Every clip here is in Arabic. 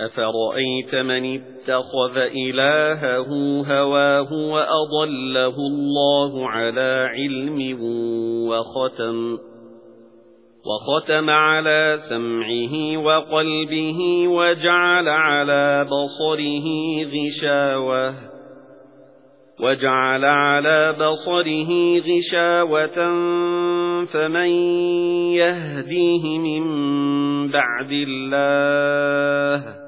أَفَرَأَيْتَ مَنِ اتَّخَذَ إِلَٰهَهُ هَوَاهُ وَأَضَلَّهُ اللَّهُ عَلَى عِلْمٍ وَخَتَمَ وَخَتَمَ عَلَى سَمْعِهِ وَقَلْبِهِ وَجَعَلَ عَلَى بَصَرِهِ غِشَاوَةً وَجَعَلَ عَلَى بَصَرِهِ غِشَاوَةً فَمَن يَهْدِيهِ مِن بَعْدِ اللَّهِ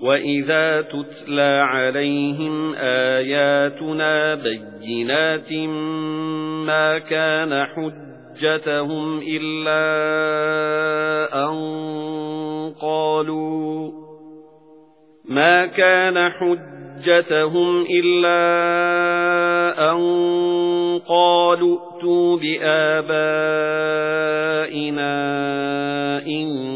وَإِذَا تُتْلَى عَلَيْهِمْ آيَاتُنَا بَيِّنَاتٍ مَا كَانَ حُجَّتُهُمْ إِلَّا أَن قَالُوا مَا كَانَ حُجَّتُهُمْ إِلَّا أَن قَالُوا ائْتُوا بِآبَائِنَا إِن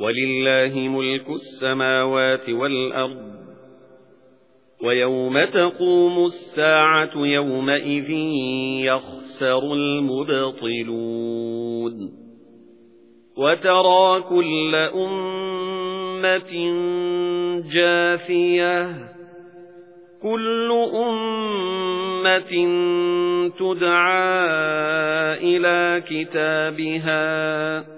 وَلِلَّهِ مُلْكُ السَّمَاوَاتِ وَالْأَرْضِ. وَيَوْمَ تَقُومُ السَّاعَةُ يَوْمَئِذٍ يَخْسَرُ الْمُبْطِلُونَ. وَتَرَى كُلَّ أُمَّةٍ جَاثِيَةً كُلُّ أُمَّةٍ تُدْعَى إِلَى كِتَابِهَا.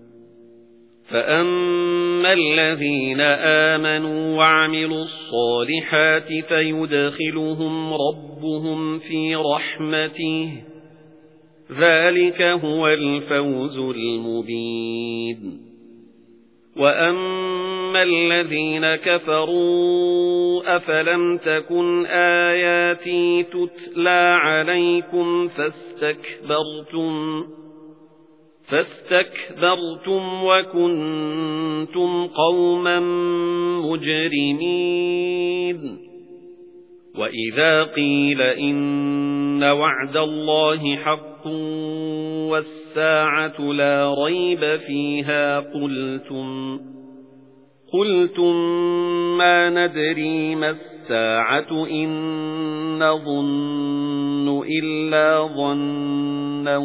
فَأَمَّا الَّذِينَ آمَنُوا وَعَمِلُوا الصَّالِحَاتِ فَيُدْخِلُهُمْ رَبُّهُمْ فِي رَحْمَتِهِ ذَلِكَ هُوَ الْفَوْزُ الْمُبِينُ وَأَمَّا الَّذِينَ كَفَرُوا أَفَلَمْ تَكُنْ آيَاتِي تُتْلَى عَلَيْكُمْ فَاسْتَكْبَرْتُمْ فَاسْتَكْبَرْتُمْ وَكُنْتُمْ قَوْمًا مُجْرِمِينَ. وَإِذَا قِيلَ إِنَّ وَعْدَ اللَّهِ حَقٌّ وَالسَّاعَةُ لَا رَيْبَ فِيهَا قُلْتُمْ قُلْتُمْ مَا نَدْرِي مَا السَّاعَةُ إِن نَّظُنُّ إِلَّا ظَنًّا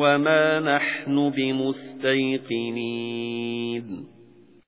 وَمَا نَحْنُ بِمُسْتَيْقِنِينَ